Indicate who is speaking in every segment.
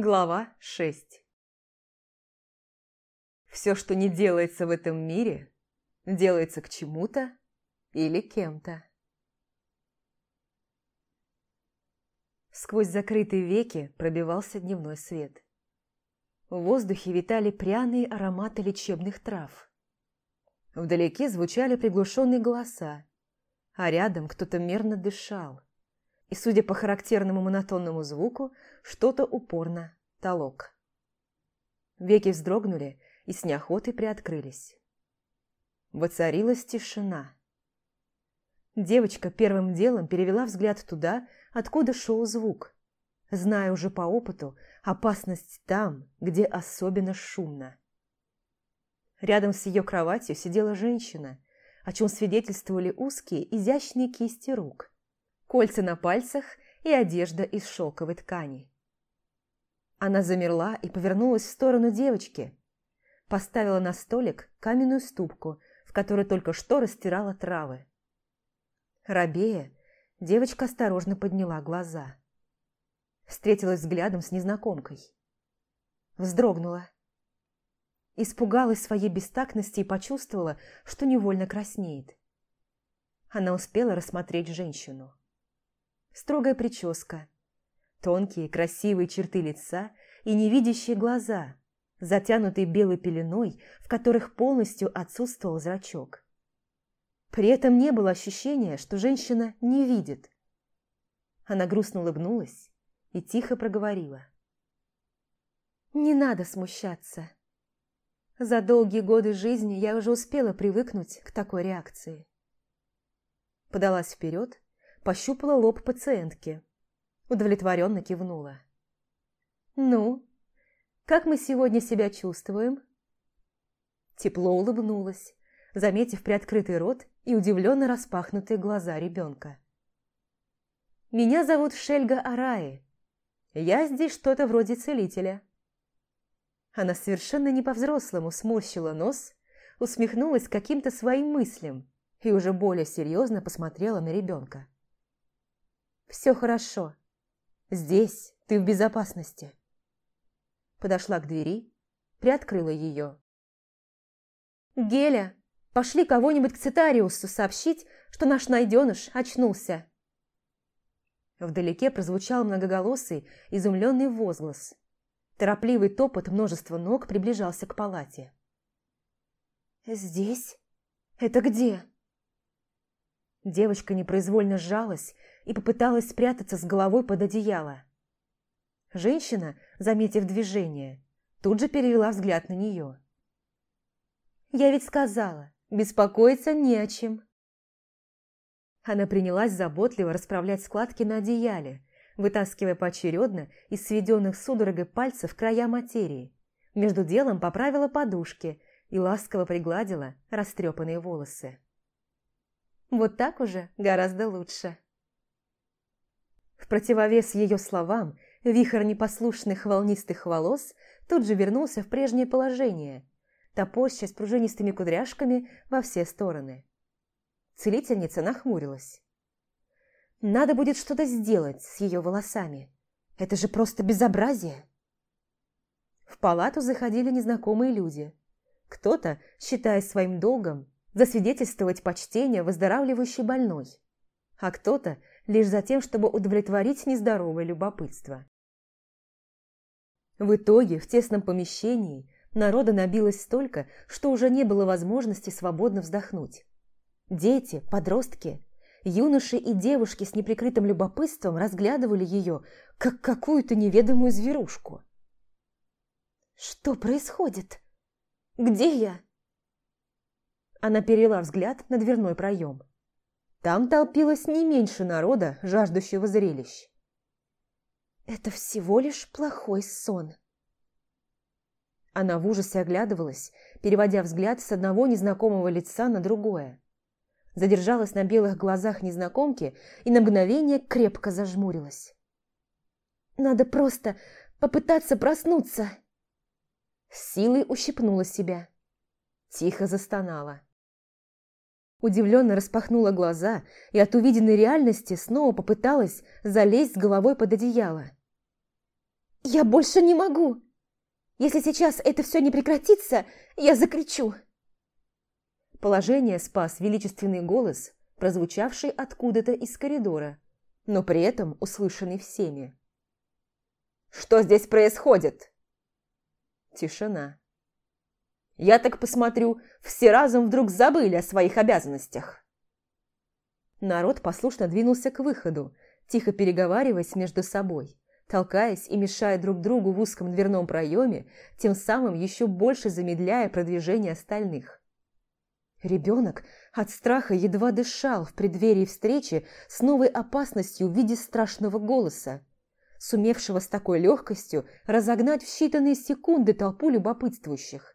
Speaker 1: Глава 6 Все, что не делается в этом мире, делается к чему-то или кем-то. Сквозь закрытые веки пробивался дневной свет. В воздухе витали пряные ароматы лечебных трав. Вдалеке звучали приглушенные голоса, а рядом кто-то мерно дышал – и, судя по характерному монотонному звуку, что-то упорно толок. Веки вздрогнули и с неохотой приоткрылись. Воцарилась тишина. Девочка первым делом перевела взгляд туда, откуда шел звук, зная уже по опыту опасность там, где особенно шумно. Рядом с ее кроватью сидела женщина, о чем свидетельствовали узкие, изящные кисти рук – кольца на пальцах и одежда из шелковой ткани. Она замерла и повернулась в сторону девочки. Поставила на столик каменную ступку, в которой только что растирала травы. Рабея, девочка осторожно подняла глаза. Встретилась взглядом с незнакомкой. Вздрогнула. Испугалась своей бестактности и почувствовала, что невольно краснеет. Она успела рассмотреть женщину строгая прическа, тонкие красивые черты лица и невидящие глаза, затянутые белой пеленой, в которых полностью отсутствовал зрачок. При этом не было ощущения, что женщина не видит. Она грустно улыбнулась и тихо проговорила. «Не надо смущаться. За долгие годы жизни я уже успела привыкнуть к такой реакции». Подалась вперед пощупала лоб пациентки. Удовлетворенно кивнула. «Ну, как мы сегодня себя чувствуем?» Тепло улыбнулась, заметив приоткрытый рот и удивленно распахнутые глаза ребенка. «Меня зовут Шельга Араи. Я здесь что-то вроде целителя». Она совершенно не по-взрослому сморщила нос, усмехнулась каким-то своим мыслям и уже более серьезно посмотрела на ребенка. «Все хорошо. Здесь ты в безопасности». Подошла к двери, приоткрыла ее. «Геля, пошли кого-нибудь к Цитариусу сообщить, что наш найденыш очнулся». Вдалеке прозвучал многоголосый, изумленный возглас. Торопливый топот множества ног приближался к палате. «Здесь? Это где?» Девочка непроизвольно сжалась и попыталась спрятаться с головой под одеяло. Женщина, заметив движение, тут же перевела взгляд на нее. «Я ведь сказала, беспокоиться не о чем». Она принялась заботливо расправлять складки на одеяле, вытаскивая поочередно из сведенных судорогой пальцев края материи. Между делом поправила подушки и ласково пригладила растрепанные волосы. Вот так уже гораздо лучше. В противовес ее словам, вихрь непослушных волнистых волос тут же вернулся в прежнее положение, топорщась пружинистыми кудряшками во все стороны. Целительница нахмурилась. «Надо будет что-то сделать с ее волосами. Это же просто безобразие!» В палату заходили незнакомые люди. Кто-то, считая своим долгом, засвидетельствовать почтение выздоравливающей больной, а кто-то лишь за тем, чтобы удовлетворить нездоровое любопытство. В итоге в тесном помещении народа набилось столько, что уже не было возможности свободно вздохнуть. Дети, подростки, юноши и девушки с неприкрытым любопытством разглядывали ее, как какую-то неведомую зверушку. «Что происходит? Где я?» Она перела взгляд на дверной проем. Там толпилось не меньше народа, жаждущего зрелищ. «Это всего лишь плохой сон». Она в ужасе оглядывалась, переводя взгляд с одного незнакомого лица на другое. Задержалась на белых глазах незнакомки и на мгновение крепко зажмурилась. «Надо просто попытаться проснуться!» силой ущипнула себя. Тихо застонала. Удивленно распахнула глаза и от увиденной реальности снова попыталась залезть с головой под одеяло.
Speaker 2: «Я больше не могу! Если сейчас это все не прекратится, я закричу!»
Speaker 1: Положение спас величественный голос, прозвучавший откуда-то из коридора, но при этом услышанный всеми. «Что здесь происходит?» Тишина. «Я так посмотрю, все разом вдруг забыли о своих обязанностях». Народ послушно двинулся к выходу, тихо переговариваясь между собой, толкаясь и мешая друг другу в узком дверном проеме, тем самым еще больше замедляя продвижение остальных. Ребенок от страха едва дышал в преддверии встречи с новой опасностью в виде страшного голоса, сумевшего с такой легкостью разогнать в считанные секунды толпу любопытствующих.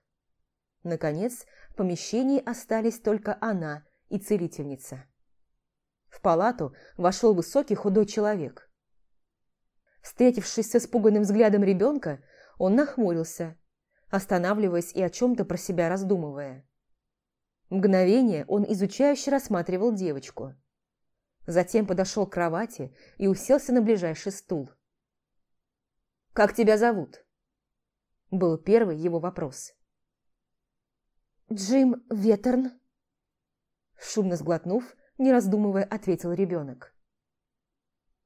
Speaker 1: Наконец, в помещении остались только она и целительница. В палату вошел высокий худой человек. Встретившись с испуганным взглядом ребенка, он нахмурился, останавливаясь и о чем-то про себя раздумывая. Мгновение он изучающе рассматривал девочку. Затем подошел к кровати и уселся на ближайший стул. «Как тебя зовут?» Был первый его вопрос.
Speaker 2: «Джим Ветерн»,
Speaker 1: шумно сглотнув, не раздумывая, ответил ребенок.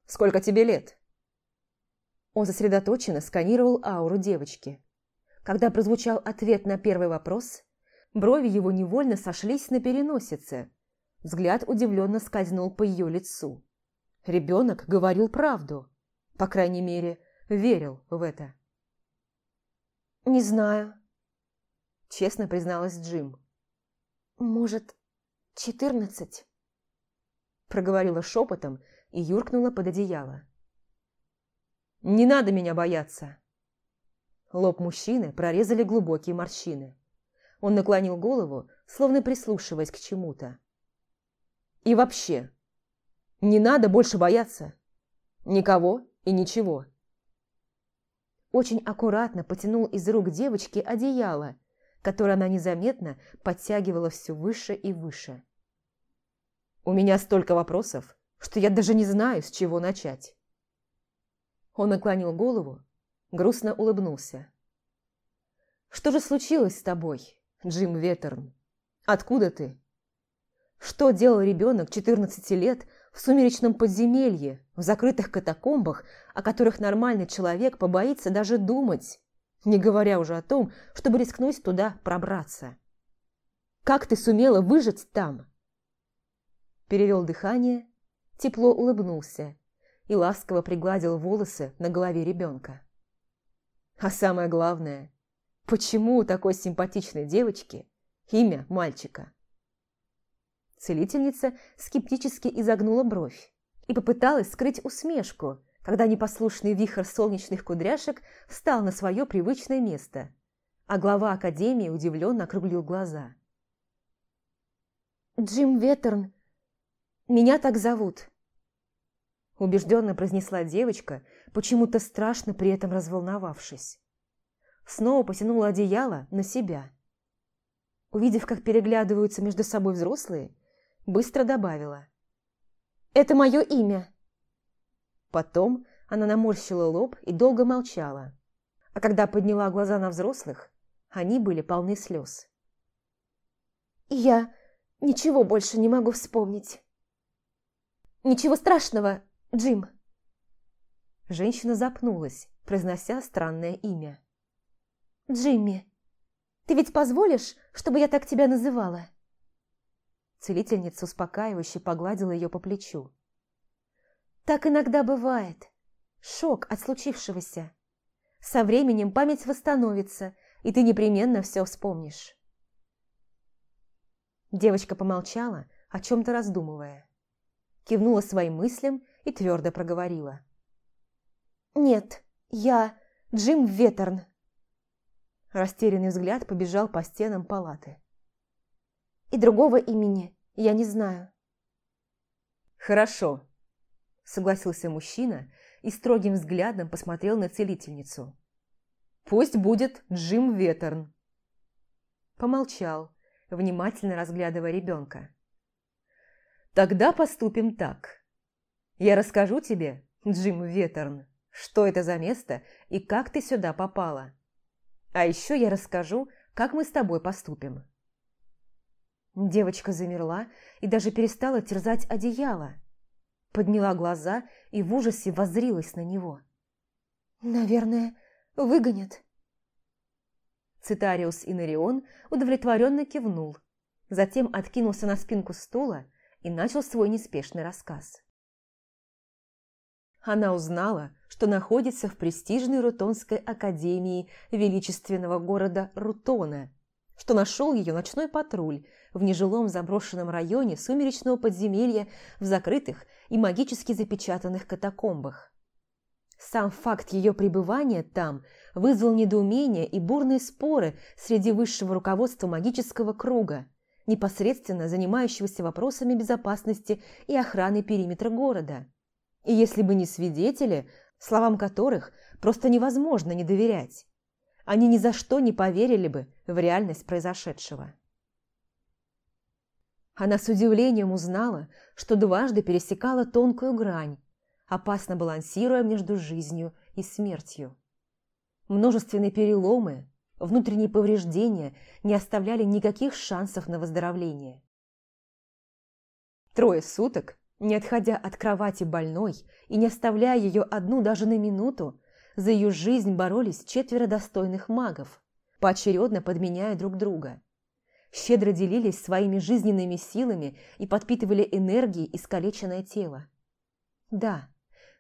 Speaker 1: «Сколько тебе лет?» Он сосредоточенно сканировал ауру девочки. Когда прозвучал ответ на первый вопрос, Брови его невольно сошлись на переносице. Взгляд удивленно скользнул по ее лицу. Ребенок говорил правду. По крайней мере, верил в это.
Speaker 2: «Не знаю», –
Speaker 1: честно призналась Джим.
Speaker 2: «Может, четырнадцать?»
Speaker 1: Проговорила шепотом и юркнула под одеяло. «Не надо меня бояться!» Лоб мужчины прорезали глубокие морщины. Он наклонил голову, словно прислушиваясь к чему-то. «И вообще, не надо больше бояться. Никого и ничего». Очень аккуратно потянул из рук девочки одеяло, которое она незаметно подтягивала все выше и выше. «У меня столько вопросов, что я даже не знаю, с чего начать». Он наклонил голову, грустно улыбнулся. «Что же случилось с тобой?» Джим Веттерн. Откуда ты? Что делал ребенок 14 лет в сумеречном подземелье, в закрытых катакомбах, о которых нормальный человек побоится даже думать, не говоря уже о том, чтобы рискнуть туда пробраться? Как ты сумела выжить там? Перевел дыхание, тепло улыбнулся и ласково пригладил волосы на голове ребенка. А самое главное – Почему у такой симпатичной девочки имя мальчика? Целительница скептически изогнула бровь и попыталась скрыть усмешку, когда непослушный вихрь солнечных кудряшек встал на свое привычное место, а глава Академии удивленно округлил глаза.
Speaker 2: «Джим Веттерн, меня так зовут»,
Speaker 1: убежденно произнесла девочка, почему-то страшно при этом разволновавшись снова потянула одеяло на себя. Увидев, как переглядываются между собой взрослые, быстро добавила. «Это мое имя!» Потом она наморщила лоб и долго молчала. А когда подняла глаза на взрослых, они были полны слез.
Speaker 2: «Я ничего больше не могу вспомнить». «Ничего страшного, Джим!»
Speaker 1: Женщина запнулась, произнося странное имя.
Speaker 2: «Джимми, ты ведь позволишь, чтобы я так тебя называла?»
Speaker 1: Целительница успокаивающе погладила ее по плечу.
Speaker 2: «Так иногда бывает. Шок от случившегося. Со временем память восстановится, и ты непременно все вспомнишь».
Speaker 1: Девочка помолчала, о чем-то раздумывая. Кивнула своим мыслям и твердо проговорила.
Speaker 2: «Нет, я Джим Веттерн».
Speaker 1: Растерянный взгляд побежал по стенам палаты.
Speaker 2: «И другого имени я не знаю».
Speaker 1: «Хорошо», – согласился мужчина и строгим взглядом посмотрел на целительницу. «Пусть будет Джим Ветерн». Помолчал, внимательно разглядывая ребенка. «Тогда поступим так. Я расскажу тебе, Джим Ветерн, что это за место и как ты сюда попала. А еще я расскажу, как мы с тобой поступим».
Speaker 2: Девочка замерла и даже перестала терзать одеяло. Подняла глаза и в ужасе воззрилась на него. «Наверное, выгонят».
Speaker 1: Цитариус Инарион удовлетворенно кивнул, затем откинулся на спинку стула и начал свой неспешный рассказ. Она узнала, что находится в престижной Рутонской академии величественного города Рутона, что нашел ее ночной патруль в нежилом заброшенном районе сумеречного подземелья в закрытых и магически запечатанных катакомбах. Сам факт ее пребывания там вызвал недоумение и бурные споры среди высшего руководства магического круга, непосредственно занимающегося вопросами безопасности и охраны периметра города. И если бы не свидетели, словам которых просто невозможно не доверять, они ни за что не поверили бы в реальность произошедшего. Она с удивлением узнала, что дважды пересекала тонкую грань, опасно балансируя между жизнью и смертью. Множественные переломы, внутренние повреждения не оставляли никаких шансов на выздоровление. Трое суток, не отходя от кровати больной и не оставляя ее одну даже на минуту, за ее жизнь боролись четверо достойных магов, поочередно подменяя друг друга – щедро делились своими жизненными силами и подпитывали энергией искалеченное тело. Да,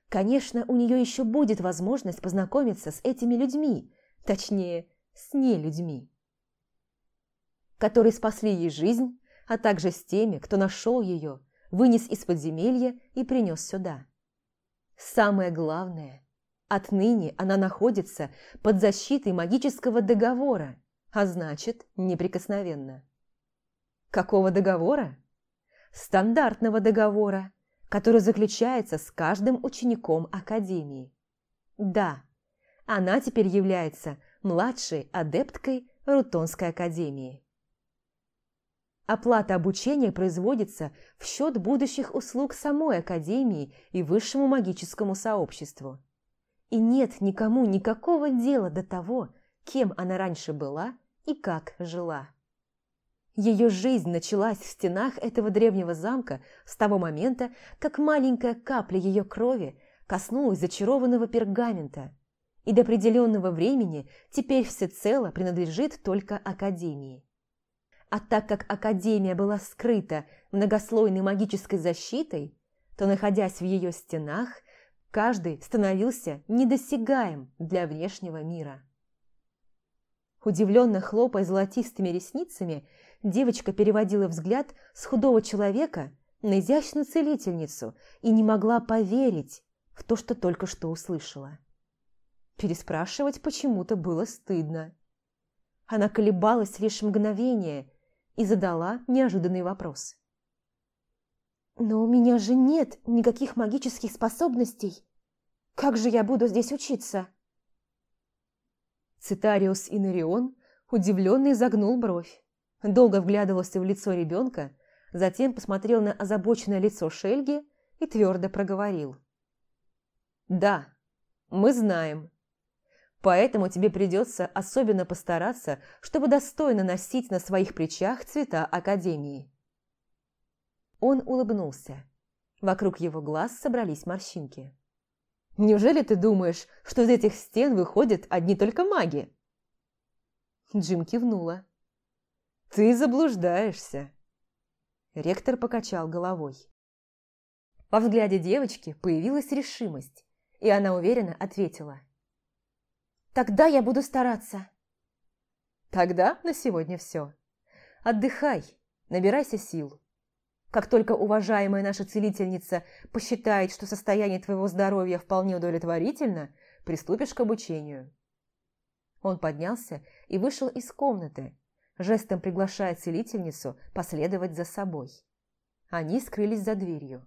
Speaker 1: конечно, у нее еще будет возможность познакомиться с этими людьми, точнее, с нелюдьми, которые спасли ей жизнь, а также с теми, кто нашел ее, вынес из подземелья и принес сюда. Самое главное, отныне она находится под защитой магического договора, а значит, неприкосновенно. Какого договора? Стандартного договора, который заключается с каждым учеником Академии. Да, она теперь является младшей адепткой Рутонской Академии. Оплата обучения производится в счет будущих услуг самой Академии и высшему магическому сообществу. И нет никому никакого дела до того, кем она раньше была и как жила. Ее жизнь началась в стенах этого древнего замка с того момента, как маленькая капля ее крови коснулась зачарованного пергамента, и до определенного времени теперь всецело принадлежит только Академии. А так как Академия была скрыта многослойной магической защитой, то, находясь в ее стенах, каждый становился недосягаем для внешнего мира. Удивленно хлопая золотистыми ресницами, девочка переводила взгляд с худого человека на изящную целительницу и не могла поверить в то, что только что услышала. Переспрашивать почему-то было стыдно. Она колебалась лишь мгновение и задала неожиданный вопрос. «Но у меня же нет никаких магических способностей. Как же я буду здесь учиться?» Цитариус Инарион удивленно изогнул бровь, долго вглядывался в лицо ребенка, затем посмотрел на озабоченное лицо Шельги и твердо проговорил. «Да, мы знаем. Поэтому тебе придется особенно постараться, чтобы достойно носить на своих плечах цвета Академии». Он улыбнулся. Вокруг его глаз собрались морщинки. Неужели ты думаешь, что из этих стен выходят одни только маги?» Джим кивнула. «Ты заблуждаешься!» Ректор покачал головой. Во взгляде девочки появилась решимость, и она уверенно ответила. «Тогда я буду стараться». «Тогда на сегодня все. Отдыхай, набирайся сил. Как только уважаемая наша целительница посчитает, что состояние твоего здоровья вполне удовлетворительно, приступишь к обучению». Он поднялся и вышел из комнаты, жестом приглашая целительницу последовать за собой. Они скрылись за дверью.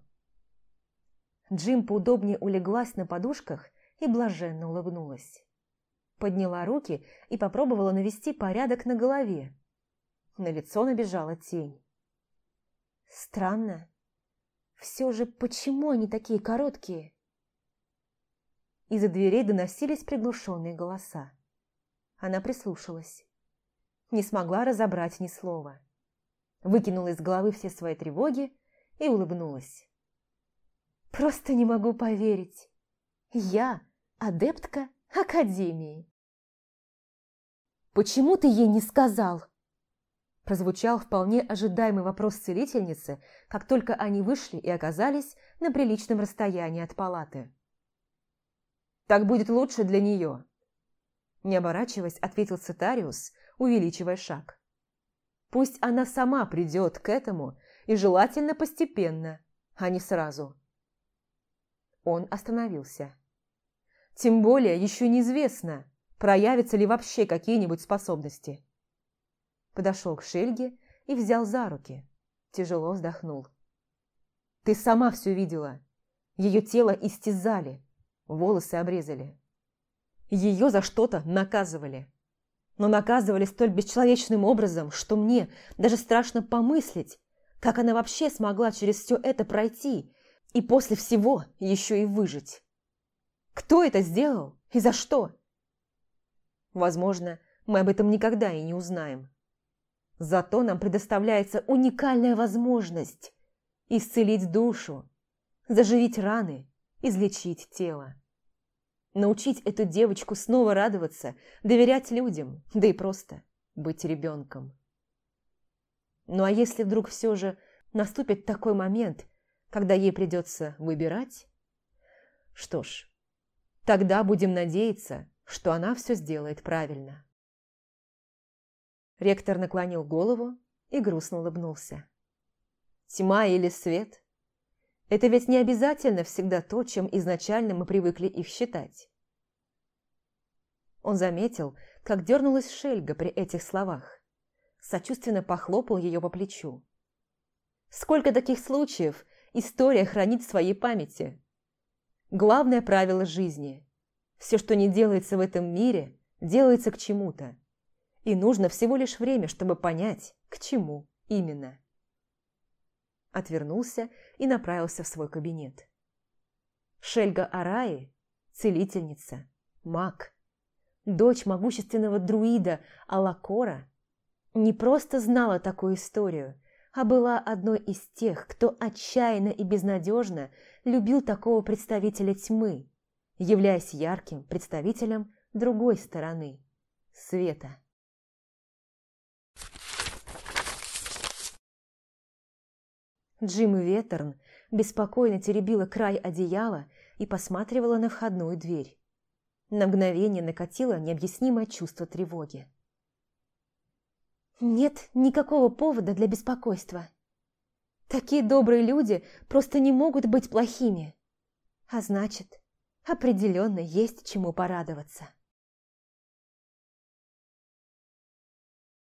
Speaker 1: Джим поудобнее улеглась на подушках и блаженно улыбнулась. Подняла руки и попробовала навести порядок на голове. На лицо набежала тень. Странно. Все же почему они такие короткие? Из-за дверей доносились приглушенные голоса. Она прислушалась. Не смогла разобрать ни слова. Выкинула из головы все свои тревоги и улыбнулась. «Просто не могу поверить. Я адептка Академии».
Speaker 2: «Почему ты ей не сказал?»
Speaker 1: Прозвучал вполне ожидаемый вопрос целительницы, как только они вышли и оказались на приличном расстоянии от палаты. «Так будет лучше для нее», – не оборачиваясь, ответил Цитариус, увеличивая шаг. «Пусть она сама придет к этому, и желательно постепенно, а не сразу». Он остановился. «Тем более еще неизвестно, проявятся ли вообще какие-нибудь способности» подошел к Шельге и взял за руки. Тяжело вздохнул. «Ты сама все видела. Ее тело истязали, волосы обрезали. Ее за что-то наказывали. Но наказывали столь бесчеловечным образом, что мне даже страшно помыслить, как она вообще смогла через все это пройти и после всего еще и выжить. Кто это сделал и за что? Возможно, мы об этом никогда и не узнаем. Зато нам предоставляется уникальная возможность исцелить душу, заживить раны, излечить тело. Научить эту девочку снова радоваться, доверять людям, да и просто быть ребенком. Ну а если вдруг все же наступит такой момент, когда ей придется выбирать? Что ж, тогда будем надеяться, что она все сделает правильно. Ректор наклонил голову и грустно улыбнулся. Тьма или свет? Это ведь не обязательно всегда то, чем изначально мы привыкли их считать. Он заметил, как дернулась Шельга при этих словах. Сочувственно похлопал ее по плечу. Сколько таких случаев история хранит в своей памяти? Главное правило жизни. Все, что не делается в этом мире, делается к чему-то и нужно всего лишь время, чтобы понять, к чему именно. Отвернулся и направился в свой кабинет. Шельга Араи – целительница, маг, дочь могущественного друида Алакора, не просто знала такую историю, а была одной из тех, кто отчаянно и безнадежно любил такого представителя тьмы, являясь ярким представителем другой стороны – света. Джим Веттерн беспокойно теребила край одеяла и посматривала на входную дверь. На мгновение накатило необъяснимое чувство тревоги.
Speaker 2: «Нет никакого повода для беспокойства. Такие добрые люди просто не могут быть плохими. А значит, определенно есть чему порадоваться».